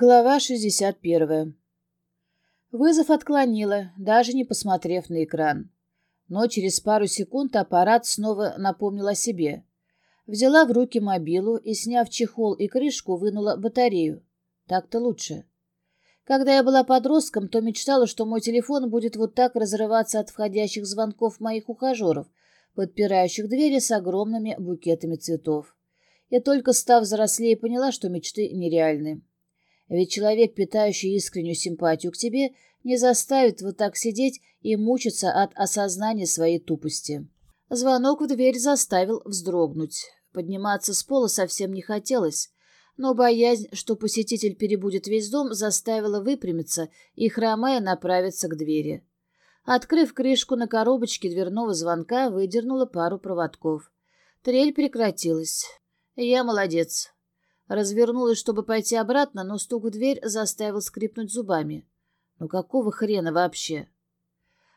Глава 61. Вызов отклонила, даже не посмотрев на экран. Но через пару секунд аппарат снова напомнил о себе. Взяла в руки мобилу и, сняв чехол и крышку, вынула батарею. Так-то лучше. Когда я была подростком, то мечтала, что мой телефон будет вот так разрываться от входящих звонков моих ухажеров, подпирающих двери с огромными букетами цветов. Я только став взрослее поняла, что мечты нереальны. Ведь человек, питающий искреннюю симпатию к тебе, не заставит вот так сидеть и мучиться от осознания своей тупости. Звонок в дверь заставил вздрогнуть. Подниматься с пола совсем не хотелось, но боязнь, что посетитель перебудет весь дом, заставила выпрямиться и, хромая, направиться к двери. Открыв крышку на коробочке дверного звонка, выдернула пару проводков. Трель прекратилась. Я молодец. Развернулась, чтобы пойти обратно, но стук в дверь заставил скрипнуть зубами. Ну какого хрена вообще?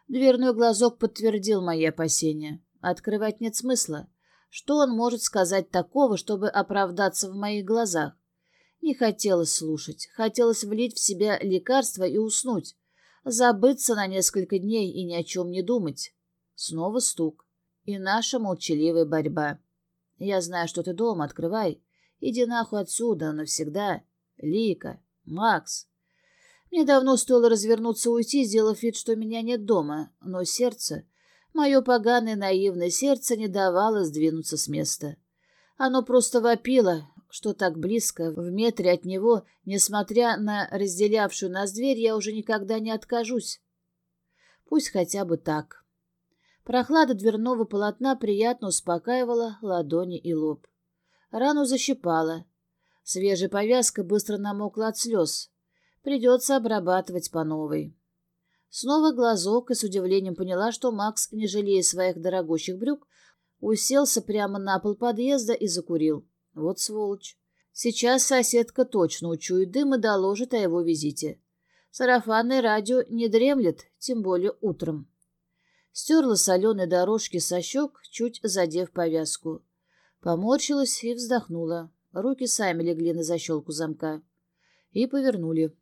Дверной глазок подтвердил мои опасения. Открывать нет смысла. Что он может сказать такого, чтобы оправдаться в моих глазах? Не хотелось слушать. Хотелось влить в себя лекарство и уснуть. Забыться на несколько дней и ни о чем не думать. Снова стук. И наша молчаливая борьба. Я знаю, что ты дома, открывай. Иди нахуй отсюда навсегда. Лика, Макс. Мне давно стоило развернуться и уйти, сделав вид, что меня нет дома, но сердце, мое поганое наивное сердце не давало сдвинуться с места. Оно просто вопило, что так близко, в метре от него, несмотря на разделявшую нас дверь, я уже никогда не откажусь. Пусть хотя бы так. Прохлада дверного полотна приятно успокаивала ладони и лоб. Рану защипала. Свежая повязка быстро намокла от слез. Придется обрабатывать по новой. Снова глазок и с удивлением поняла, что Макс, не жалея своих дорогущих брюк, уселся прямо на пол подъезда и закурил. Вот сволочь. Сейчас соседка точно учует дым и доложит о его визите. Сарафанное радио не дремлет, тем более утром. Стерла соленые дорожки со щек, чуть задев повязку. Поморщилась и вздохнула. Руки сами легли на защелку замка. И повернули.